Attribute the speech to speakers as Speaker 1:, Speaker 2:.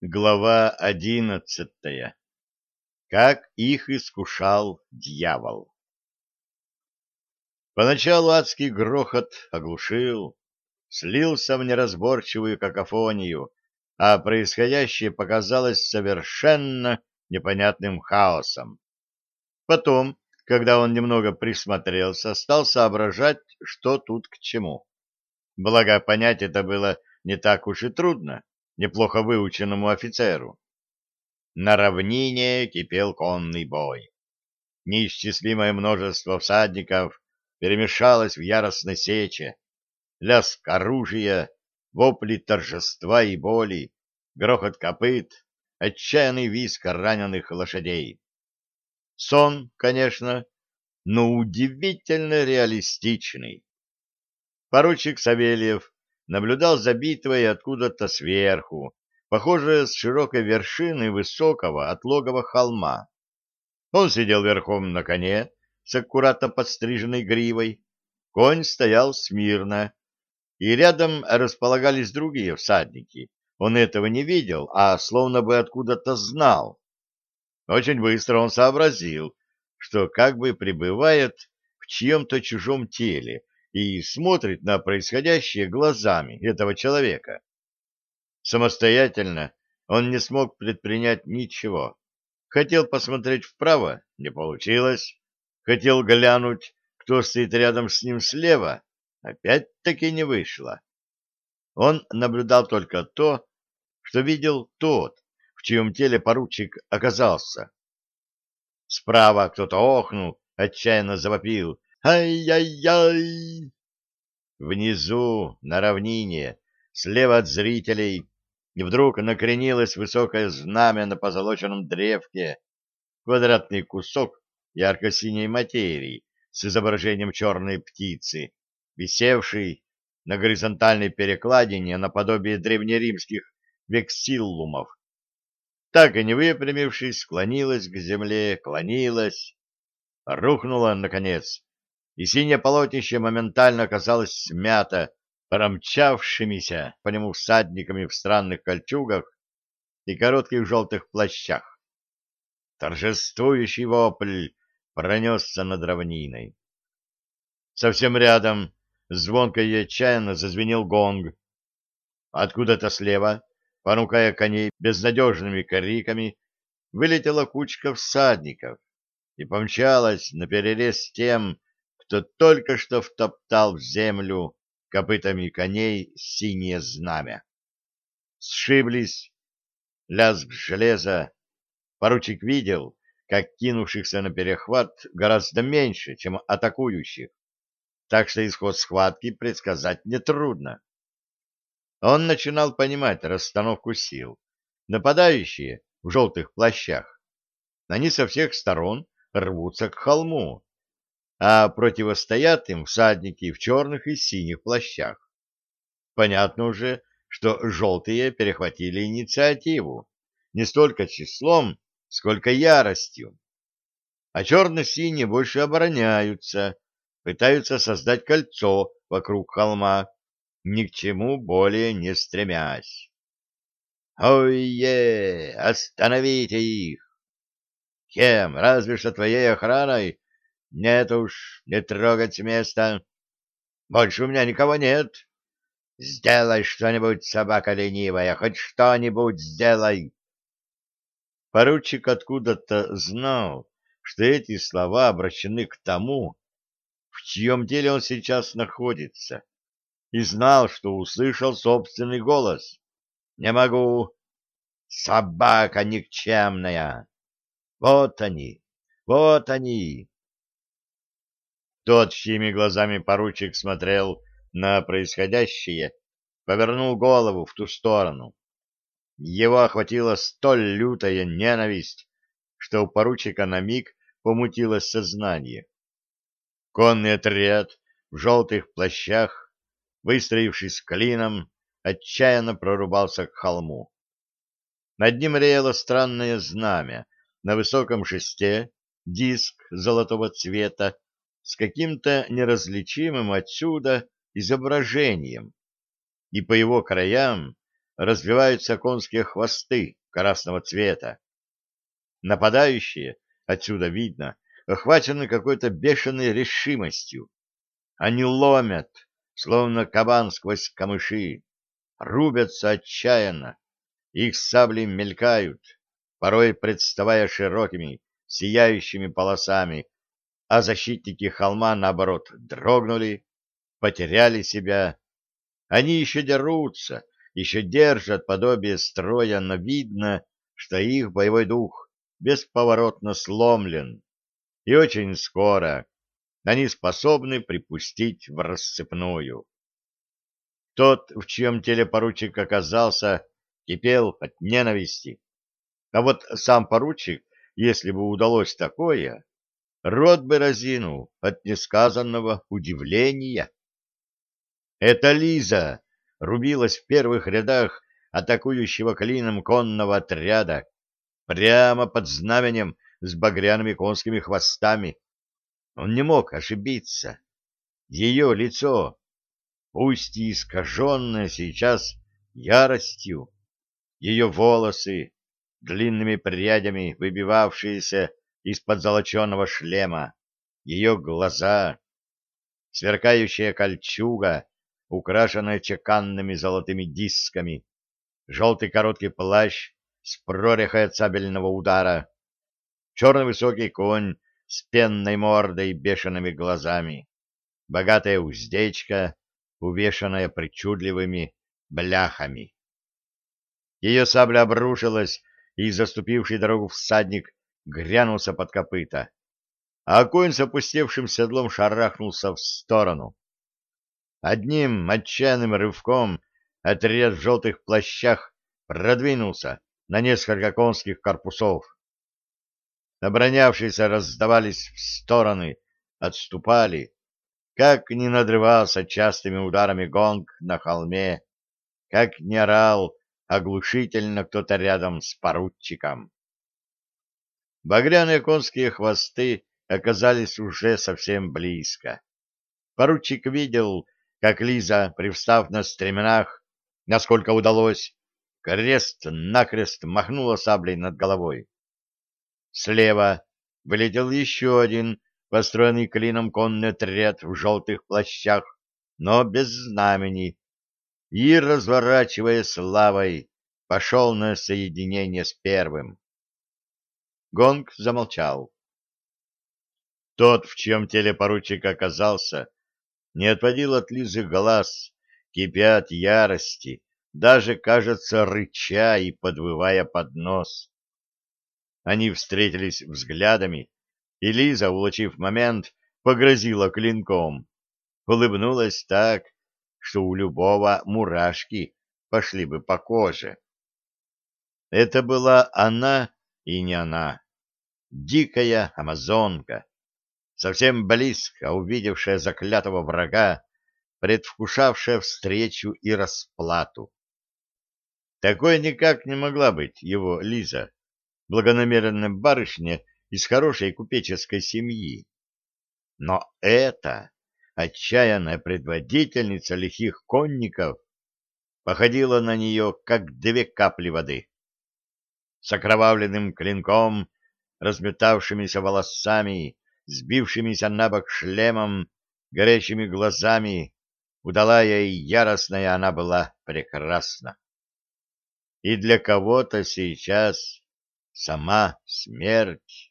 Speaker 1: Глава одиннадцатая. Как их искушал дьявол. Поначалу адский грохот оглушил, слился в неразборчивую какофонию, а происходящее показалось совершенно непонятным хаосом. Потом, когда он немного присмотрелся, стал соображать, что тут к чему. Благо, понять это было не так уж и трудно неплохо выученному офицеру. На равнине кипел конный бой. Неисчислимое множество всадников перемешалось в яростной сече. Лязг оружия, вопли торжества и боли, грохот копыт, отчаянный визг раненых лошадей. Сон, конечно, но удивительно реалистичный. Поручик Савельев наблюдал за битвой откуда-то сверху, похоже, с широкой вершины высокого отлогого холма. Он сидел верхом на коне с аккуратно подстриженной гривой, конь стоял смирно, и рядом располагались другие всадники. Он этого не видел, а словно бы откуда-то знал. Очень быстро он сообразил, что как бы пребывает в чьем-то чужом теле, и смотрит на происходящее глазами этого человека. Самостоятельно он не смог предпринять ничего. Хотел посмотреть вправо, не получилось. Хотел глянуть, кто стоит рядом с ним слева, опять-таки не вышло. Он наблюдал только то, что видел тот, в чьем теле поручик оказался. Справа кто-то охнул, отчаянно завопил. Ай-яй-яй! Внизу, на равнине, слева от зрителей, вдруг накренилось высокое знамя на позолоченном древке, квадратный кусок ярко-синей материи с изображением черной птицы, висевший на горизонтальной перекладине наподобие древнеримских вексиллумов. Так и не выпрямившись, склонилась к земле, клонилась, рухнула, наконец, и синее полотнище моментально оказалось смято промчавшимися по нему всадниками в странных кольчугах и коротких желтых плащах. Торжествующий вопль пронесся над равниной. Совсем рядом звонко и отчаянно зазвенел гонг. Откуда-то слева, понукая коней безнадежными криками, вылетела кучка всадников и помчалась наперерез тем, кто только что втоптал в землю копытами коней синее знамя. Сшиблись, лязг железа. Поручик видел, как кинувшихся на перехват гораздо меньше, чем атакующих, так что исход схватки предсказать нетрудно. Он начинал понимать расстановку сил. Нападающие в желтых плащах, они со всех сторон рвутся к холму, а противостоят им всадники в черных и синих плащах. Понятно уже, что желтые перехватили инициативу не столько числом, сколько яростью. А черно-синие больше обороняются, пытаются создать кольцо вокруг холма, ни к чему более не стремясь. «Ой-е! Остановите их!» «Кем? Разве что твоей охраной нет уж, не трогать с места. Больше у меня никого нет. Сделай что-нибудь, собака ленивая, хоть что-нибудь сделай. Поручик откуда-то знал, что эти слова обращены к тому, в чьем деле он сейчас находится, и знал, что услышал собственный голос. «Не могу! Собака никчемная! Вот они! Вот они!» Тот, чьими глазами поручик смотрел на происходящее, повернул голову в ту сторону. Его охватила столь лютая ненависть, что у поручика на миг помутилось сознание. Конный отряд в желтых плащах, выстроившись клином, отчаянно прорубался к холму. Над ним реяло странное знамя, на высоком шесте диск золотого цвета с каким-то неразличимым отсюда изображением, и по его краям развиваются конские хвосты красного цвета. Нападающие, отсюда видно, охвачены какой-то бешеной решимостью. Они ломят, словно кабан сквозь камыши, рубятся отчаянно, их сабли мелькают, порой представая широкими, сияющими полосами, а защитники холма, наоборот, дрогнули, потеряли себя. Они еще дерутся, еще держат подобие строя, но видно, что их боевой дух бесповоротно сломлен, и очень скоро они способны припустить в рассыпную. Тот, в чьем теле поручик оказался, кипел от ненависти. А вот сам поручик, если бы удалось такое, рот бы разинул от несказанного удивления. Это Лиза рубилась в первых рядах атакующего клином конного отряда, прямо под знаменем с багряными конскими хвостами. Он не мог ошибиться. Ее лицо, пусть и искаженное сейчас яростью, ее волосы, длинными прядями выбивавшиеся из-под золоченого шлема, ее глаза, сверкающая кольчуга, украшенная чеканными золотыми дисками, желтый короткий плащ с прорехой от сабельного удара, черный высокий конь с пенной мордой и бешеными глазами, богатая уздечка, увешанная причудливыми бляхами. Ее сабля обрушилась, и заступивший дорогу всадник грянулся под копыта, а конь с опустевшим седлом шарахнулся в сторону. Одним отчаянным рывком отряд в желтых плащах продвинулся на несколько конских корпусов. Оборонявшиеся раздавались в стороны, отступали, как не надрывался частыми ударами гонг на холме, как не орал оглушительно кто-то рядом с поручиком. Багряные конские хвосты оказались уже совсем близко. Поручик видел, как Лиза, привстав на стременах, насколько удалось, крест-накрест махнула саблей над головой. Слева вылетел еще один построенный клином конный отряд в желтых плащах, но без знамени, и, разворачивая славой, пошел на соединение с первым. Гонг замолчал. Тот, в чьем теле поручик оказался, не отводил от Лизы глаз, кипя от ярости, даже, кажется, рыча и подвывая под нос. Они встретились взглядами, и Лиза, улучив момент, погрозила клинком. Улыбнулась так, что у любого мурашки пошли бы по коже. Это была она и не она, дикая амазонка, совсем близко увидевшая заклятого врага, предвкушавшая встречу и расплату. Такой никак не могла быть его Лиза, благонамеренная барышня из хорошей купеческой семьи. Но это отчаянная предводительница лихих конников походила на нее, как две капли воды. С окровавленным клинком, разметавшимися волосами, сбившимися на бок шлемом, горящими глазами, удалая и яростная она была прекрасна. И для кого-то сейчас сама смерть.